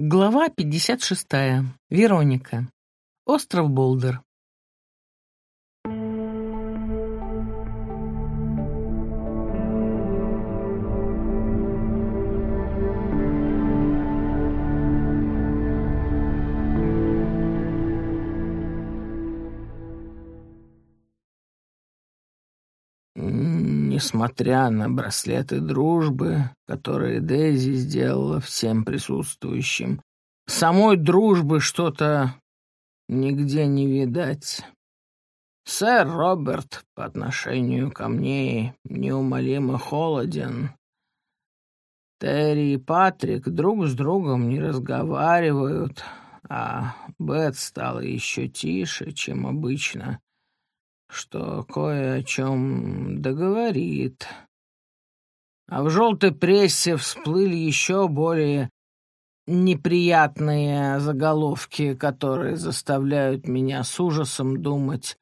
Глава 56. Вероника. Остров Болдер. Несмотря на браслеты дружбы, которые Дейзи сделала всем присутствующим, самой дружбы что-то нигде не видать. Сэр Роберт по отношению ко мне неумолимо холоден. Терри и Патрик друг с другом не разговаривают, а Бет стала еще тише, чем обычно что кое о чем договорит. А в желтой прессе всплыли еще более неприятные заголовки, которые заставляют меня с ужасом думать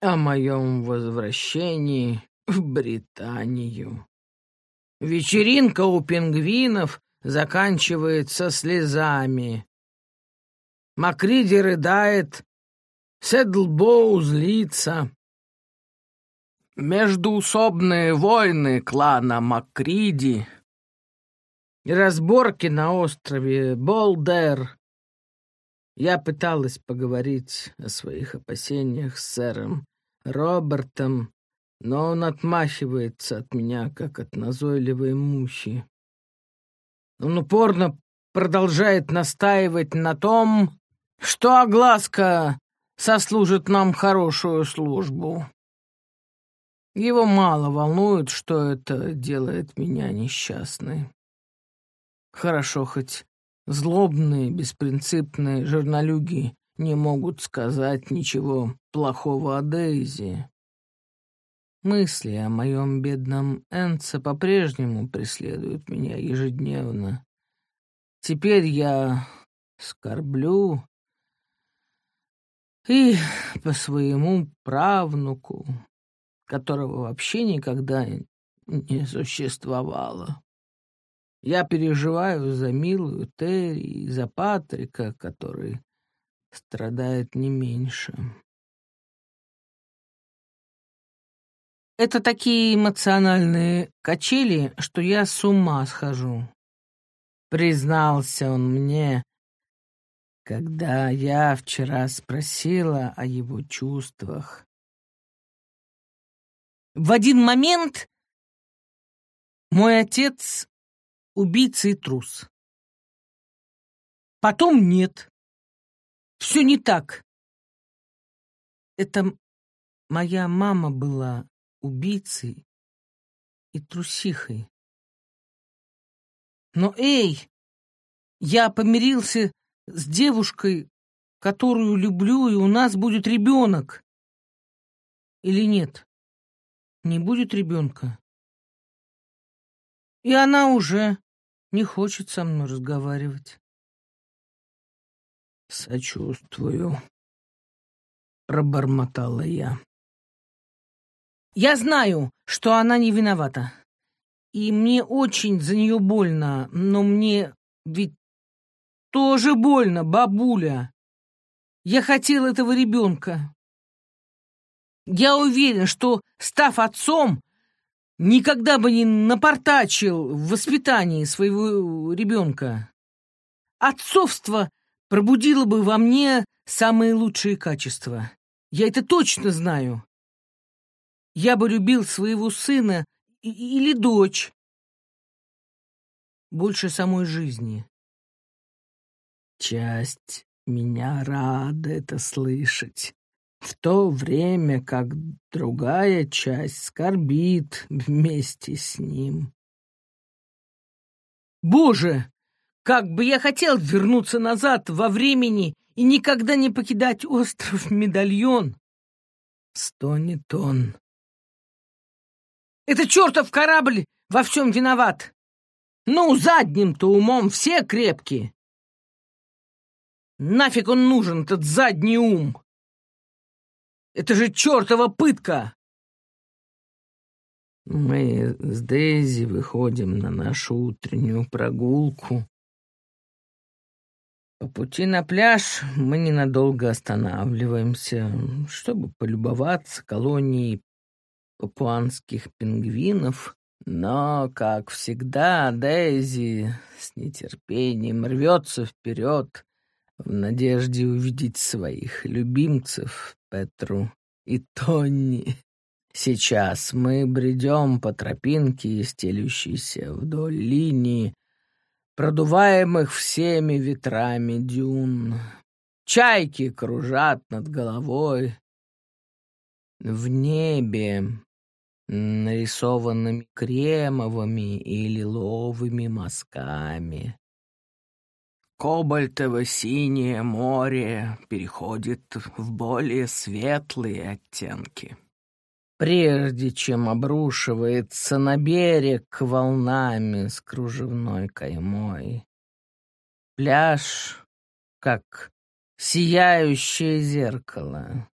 о моем возвращении в Британию. Вечеринка у пингвинов заканчивается слезами. Макриди рыдает, Седлбоу злится. Междуусобные войны клана Макриди разборки на острове Болдер. Я пыталась поговорить о своих опасениях с сэром Робертом, но он отмахивается от меня, как от назойливой мухи. Он упорно продолжает настаивать на том, что огласка сослужит нам хорошую службу. Его мало волнует, что это делает меня несчастной. Хорошо, хоть злобные, беспринципные журналюги не могут сказать ничего плохого о Дейзи. Мысли о моем бедном Энце по-прежнему преследуют меня ежедневно. Теперь я скорблю и по своему правнуку, которого вообще никогда не существовало. Я переживаю за милую Терри и за Патрика, который страдает не меньше. Это такие эмоциональные качели, что я с ума схожу. Признался он мне, когда я вчера спросила о его чувствах. В один момент мой отец — убийца и трус. Потом нет. Все не так. Это моя мама была убийцей и трусихой. Но, эй, я помирился с девушкой, которую люблю, и у нас будет ребенок. Или нет? Не будет ребенка. И она уже не хочет со мной разговаривать. «Сочувствую», — пробормотала я. «Я знаю, что она не виновата. И мне очень за нее больно, но мне ведь тоже больно, бабуля. Я хотел этого ребенка. Я уверен, что, став отцом, никогда бы не напортачил в воспитании своего ребенка. Отцовство пробудило бы во мне самые лучшие качества. Я это точно знаю. Я бы любил своего сына или дочь больше самой жизни. Часть меня рада это слышать в то время как другая часть скорбит вместе с ним. Боже, как бы я хотел вернуться назад во времени и никогда не покидать остров Медальон! Стонет он. Это чертов корабль во всем виноват! Ну, задним-то умом все крепкие! Нафиг он нужен, этот задний ум! Это же чертова пытка!» Мы с Дейзи выходим на нашу утреннюю прогулку. По пути на пляж мы ненадолго останавливаемся, чтобы полюбоваться колонией папуанских пингвинов, но, как всегда, Дейзи с нетерпением рвется вперед в надежде увидеть своих любимцев Петру и Тонни. Сейчас мы бредем по тропинке, стелющейся вдоль линии, продуваемых всеми ветрами дюн. Чайки кружат над головой. В небе, нарисованными кремовыми и лиловыми мазками. Кобальтово-синее море переходит в более светлые оттенки. Прежде чем обрушивается на берег волнами с кружевной каймой. Пляж, как сияющее зеркало.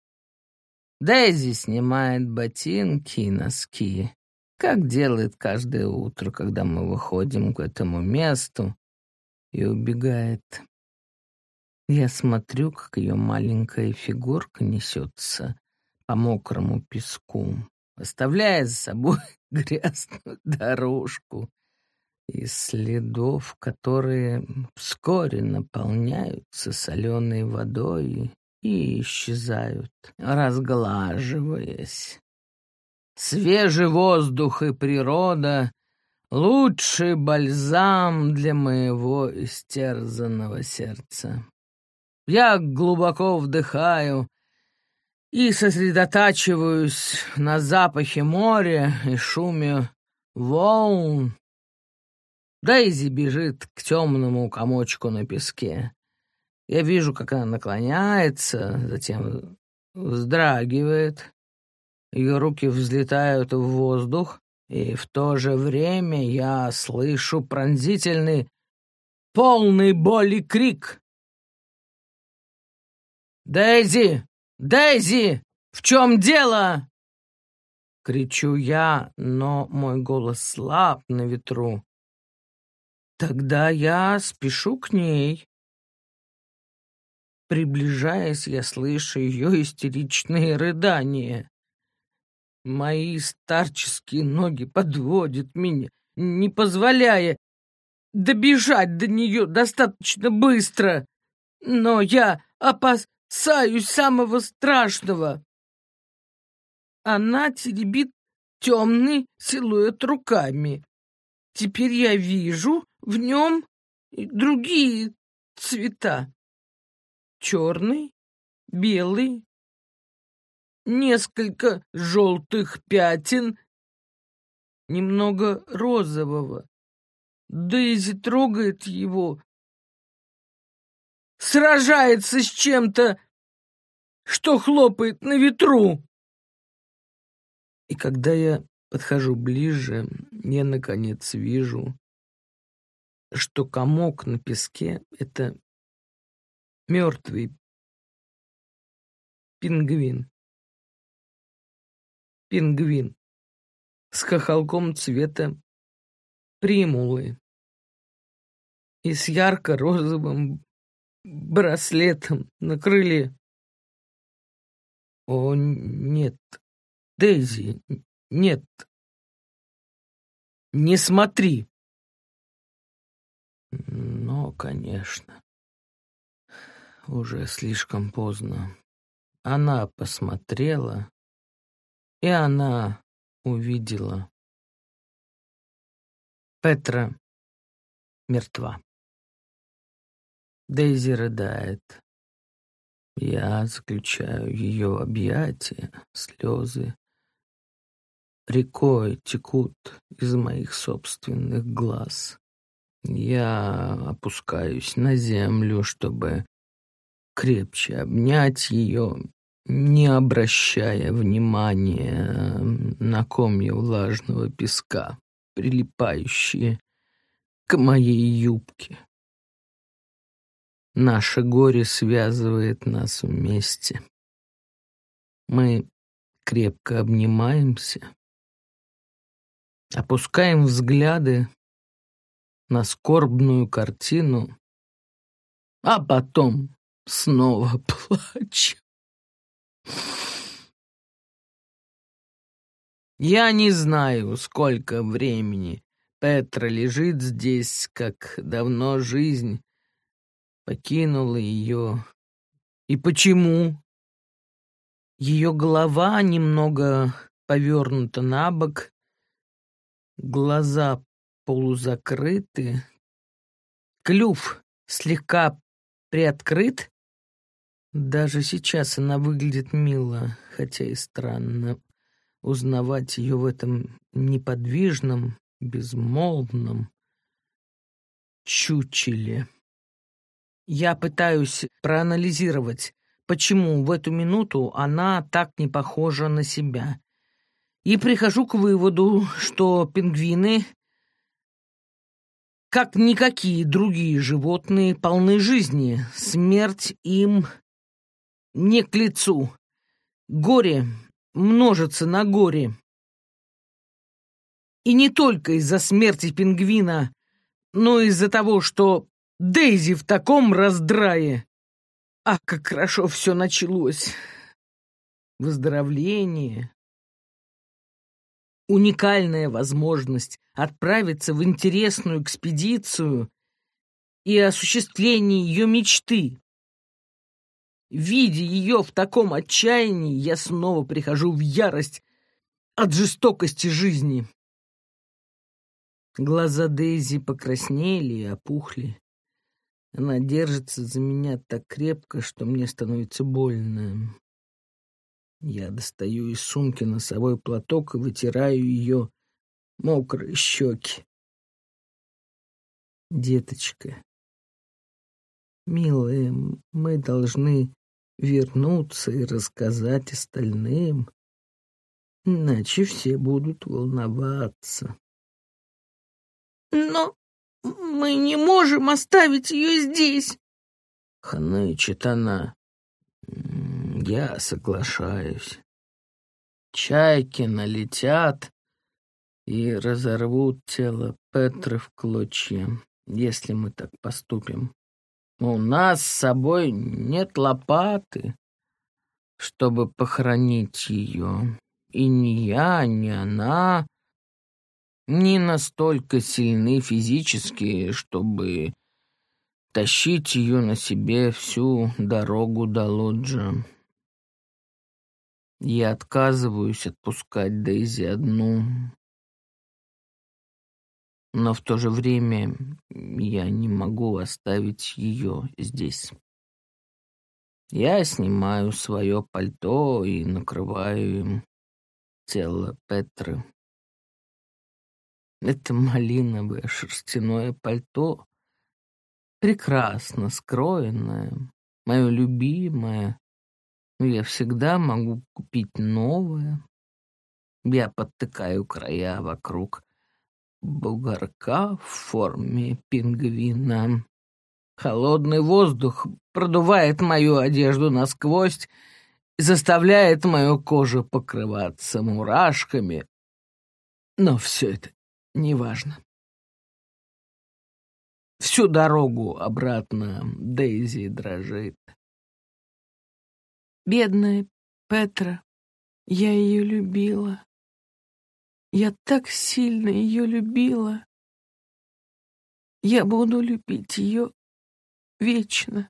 Дейзи снимает ботинки и носки, как делает каждое утро, когда мы выходим к этому месту, и убегает. Я смотрю, как ее маленькая фигурка несется по мокрому песку, оставляя за собой грязную дорожку из следов, которые вскоре наполняются соленой водой и исчезают, разглаживаясь. Свежий воздух и природа Лучший бальзам для моего истерзанного сердца. Я глубоко вдыхаю и сосредотачиваюсь на запахе моря и шуме волн. Дейзи бежит к темному комочку на песке. Я вижу, как она наклоняется, затем вздрагивает. Ее руки взлетают в воздух, и в то же время я слышу пронзительный, полный боли крик. «Дейзи! Дейзи! В чем дело?» Кричу я, но мой голос слаб на ветру. Тогда я спешу к ней. Приближаясь, я слышу ее истеричные рыдания. Мои старческие ноги подводят меня, не позволяя добежать до нее достаточно быстро. Но я опасаюсь самого страшного. Она теребит темный силуэт руками. Теперь я вижу в нем другие цвета. Черный, белый, несколько желтых пятен, немного розового. Дейзи трогает его, сражается с чем-то, что хлопает на ветру. И когда я подхожу ближе, я, наконец, вижу, что комок на песке — это мертвый пингвин пингвин с хохолком цвета примулы и с ярко-розовым браслетом на крыле. О, нет, Дейзи, нет. Не смотри. Но, конечно, уже слишком поздно. Она посмотрела и она увидела. Петра мертва. Дейзи рыдает. Я заключаю ее объятия, слезы рекой текут из моих собственных глаз. Я опускаюсь на землю, чтобы крепче обнять ее не обращая внимания на комья влажного песка, прилипающие к моей юбке. Наше горе связывает нас вместе. Мы крепко обнимаемся, опускаем взгляды на скорбную картину, а потом снова плачу. Я не знаю, сколько времени Петра лежит здесь, как давно жизнь покинула ее. И почему? Ее голова немного повернута на бок, глаза полузакрыты, клюв слегка приоткрыт. Даже сейчас она выглядит мило, хотя и странно узнавать ее в этом неподвижном, безмолвном чучеле. Я пытаюсь проанализировать, почему в эту минуту она так не похожа на себя. И прихожу к выводу, что пингвины, как никакие другие животные, полны жизни. Смерть им не к лицу. Горе множится на горе. И не только из-за смерти пингвина, но из-за того, что Дейзи в таком раздрае. Ах, как хорошо все началось. Выздоровление. Уникальная возможность отправиться в интересную экспедицию и осуществление ее мечты. Видя ее в таком отчаянии, я снова прихожу в ярость от жестокости жизни. Глаза Дейзи покраснели и опухли. Она держится за меня так крепко, что мне становится больно. Я достаю из сумки носовой платок и вытираю ее мокрые щеки. Деточка, милая, мы должны вернуться и рассказать остальным, иначе все будут волноваться. Но мы не можем оставить ее здесь. Хнычет она. Я соглашаюсь. Чайки налетят и разорвут тело Петры в клочья, если мы так поступим. У нас с собой нет лопаты, чтобы похоронить ее. И ни я, ни она не настолько сильны физически, чтобы тащить ее на себе всю дорогу до лоджа. Я отказываюсь отпускать Дейзи одну. Но в то же время я не могу оставить ее здесь. Я снимаю свое пальто и накрываю им тело Петры. Это малиновое шерстяное пальто, прекрасно скроенное, мое любимое, я всегда могу купить новое. Я подтыкаю края вокруг бугорка в форме пингвина. Холодный воздух продувает мою одежду насквозь и заставляет мою кожу покрываться мурашками. Но все это неважно. Всю дорогу обратно Дейзи дрожит. Бедная Петра, я ее любила. Я так сильно ее любила. Я буду любить ее вечно.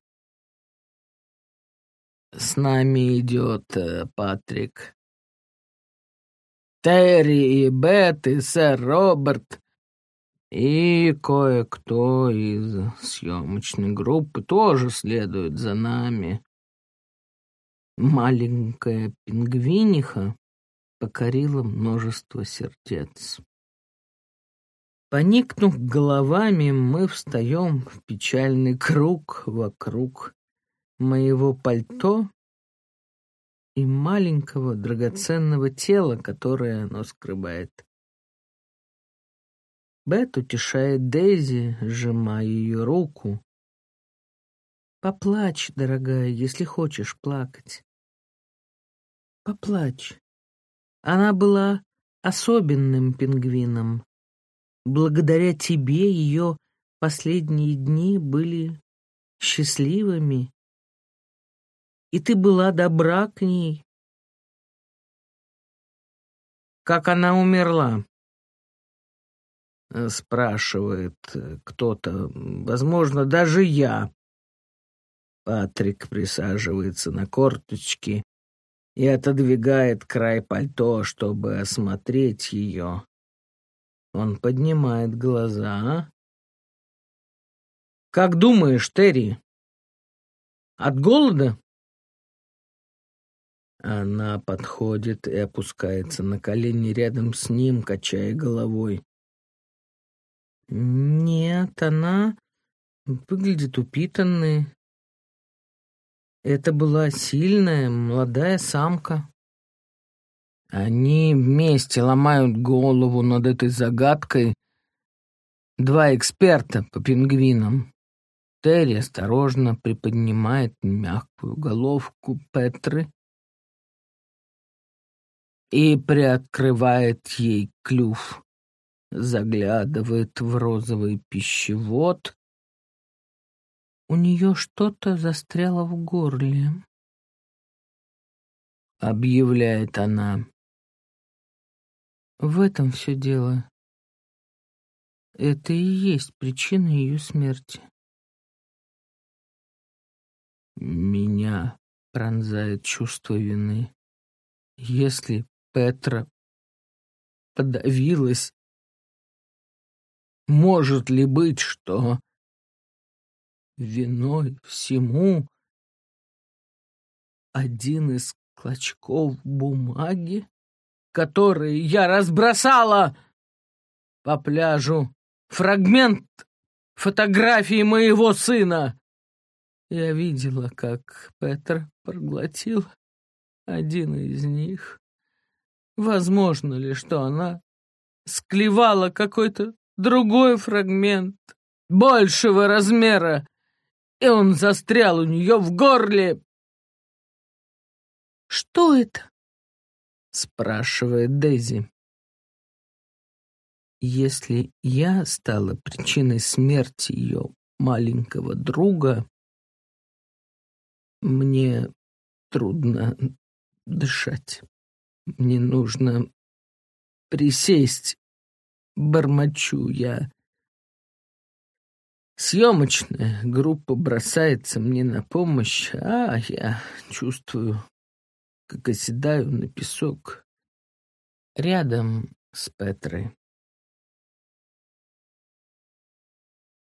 С нами идет э, Патрик. Терри и Бет и сэр Роберт и кое-кто из съемочной группы тоже следует за нами. Маленькая пингвиниха покорила множество сердец. Поникнув головами, мы встаем в печальный круг вокруг моего пальто и маленького драгоценного тела, которое оно скрывает. Бет утешает Дейзи, сжимая ее руку. «Поплачь, дорогая, если хочешь плакать. Поплачь. Она была особенным пингвином. Благодаря тебе ее последние дни были счастливыми. И ты была добра к ней. Как она умерла? Спрашивает кто-то, возможно, даже я. Патрик присаживается на корточки и отодвигает край пальто, чтобы осмотреть ее. Он поднимает глаза. «Как думаешь, Терри, от голода?» Она подходит и опускается на колени рядом с ним, качая головой. «Нет, она выглядит упитанной. Это была сильная, молодая самка. Они вместе ломают голову над этой загадкой. Два эксперта по пингвинам. Терри осторожно приподнимает мягкую головку Петры и приоткрывает ей клюв. Заглядывает в розовый пищевод у нее что-то застряло в горле. Объявляет она. В этом все дело. Это и есть причина ее смерти. Меня пронзает чувство вины. Если Петра подавилась, может ли быть, что Виной всему один из клочков бумаги, которые я разбросала по пляжу, фрагмент фотографии моего сына. Я видела, как Петр проглотил один из них. Возможно ли, что она склевала какой-то другой фрагмент большего размера и он застрял у нее в горле. «Что это?» — спрашивает Дейзи. Если я стала причиной смерти ее маленького друга, мне трудно дышать. Мне нужно присесть. Бормочу я. Съемочная группа бросается мне на помощь, а я чувствую, как оседаю на песок рядом с Петрой.